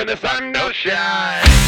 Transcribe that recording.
when the sun don't shine.